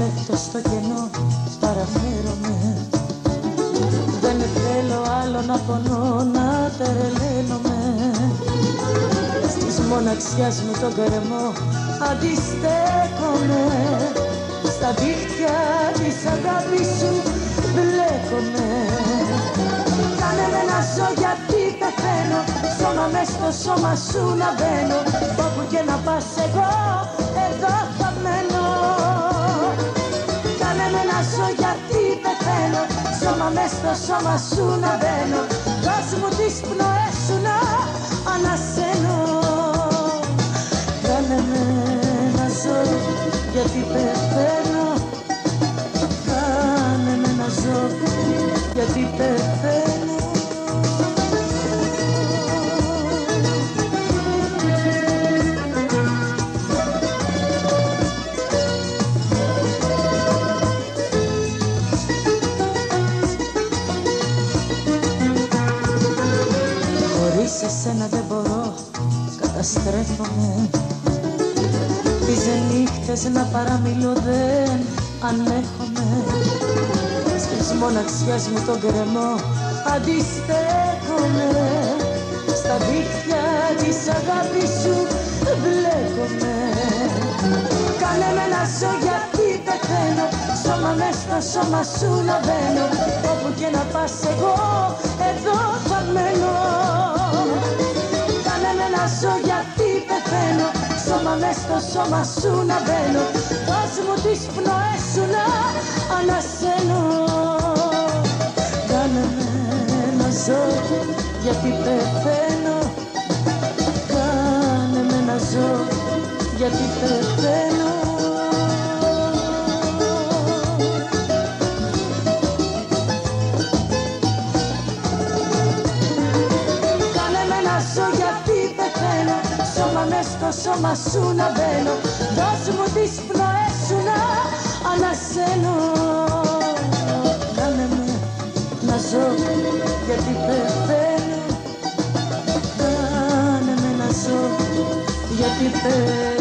πέφτω στο κενό παραφέρομαι. Δεν θέλω άλλο να πονώ να τρελαίνομαι Στις μοναξιάς μου τον κρεμό αντιστέκομαι. Στα δίχτυα της αγάπης σου μπλέκομαι. Κάνε με να ζω γιατί πεθαίνω; Σώμα μες στο σώμα σου να μπαίνω. Όπου και να πας εγώ εδώ θα μένω. Κάνε με να ζω γιατί πεθαίνω Σώμα μες στο σώμα σου να μπαίνω Δώσ' μου τις πνοές σου να ανασένω. Κάνε με να ζω γιατί πεθαίνω. Κάνε με να ζω γιατί πεθαίνω Χωρίς εσένα δεν μπορώ, καταστρέφομαι. Τις νύχτες να παραμιλώ δεν ανέχομαι. Στις μοναξιάς μου τον κρεμό αντιστέκομαι. Στα δίχτυα της αγάπης σου μπλέκομαι Κάνε με να ζω γιατί πεθαίνω. Σώμα μες στο σώμα σου να μπαίνω Όπου και να πας εγώ εδώ Σώμα μες στο σώμα σου να μπαίνω. Δώσ' μου τις πνοές σου να ανασένω. Κάνε με να ζω γιατί πεθαίνω Κάνε με να ζω γιατί πεθαίνω στο σώμα σου να μπαίνω. Δώσ' μου τις πνοές σου να ανασένω. Κάνε με να ζω γιατί πεθαίνω. Κάνε με να ζω γιατί πεθαίνω